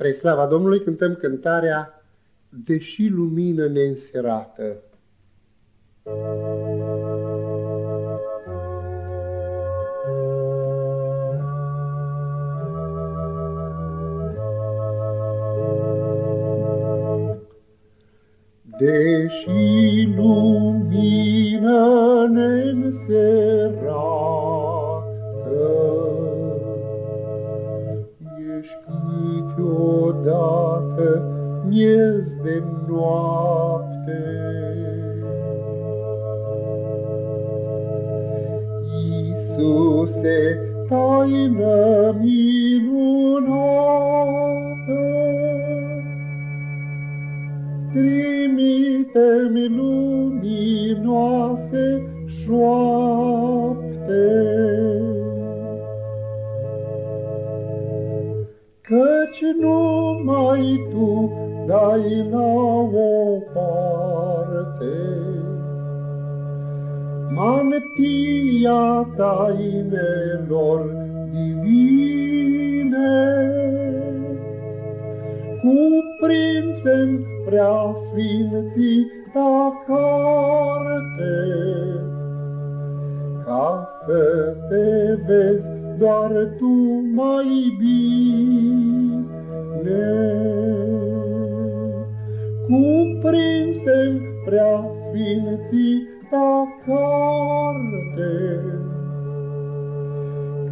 Spre slava Domnului cântăm cântarea Deși lumină neînserată. Deși lumină neînserată, miez de noapte. Iisuse, taină minunată, trimite-mi luminoase șoapte. Numai Tu dai la o parte Mantia tainelor divine, Cuprinse-n prea sfințita carte, Ca să te vezi doar Tu mai bine. Cuprinse-n prea sfințita carte,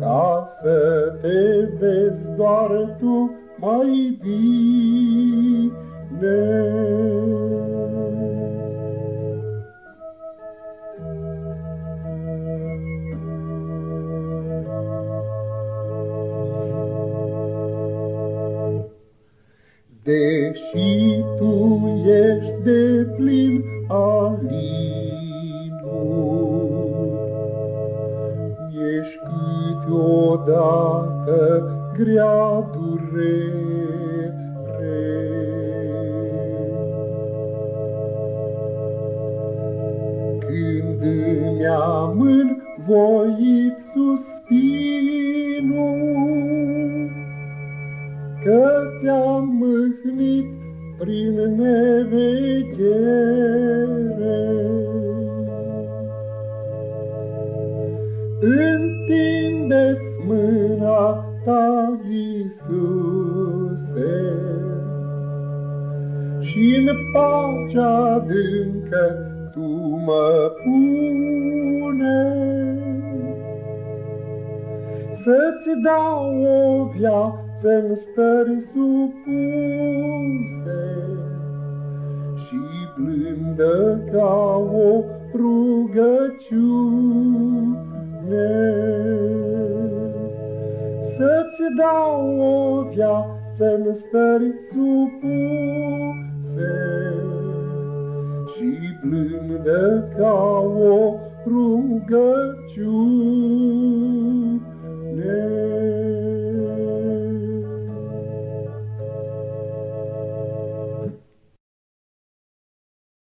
ca să te vezi doar Tu mai bine. Deși tu ești de plin alinul, Ești câteodată grea durere. Când îmi amân voit suspinul, Că te-am mâhnit prin neveghere. Întindeți mâna ta, Iisuse, și în pacea adâncă Tu mă pune. Să-ți dau o viață în stări supuse și blândă ca o rugăciune. Să-ți dau o viață în stări supuse și blândă ca o rugăciune.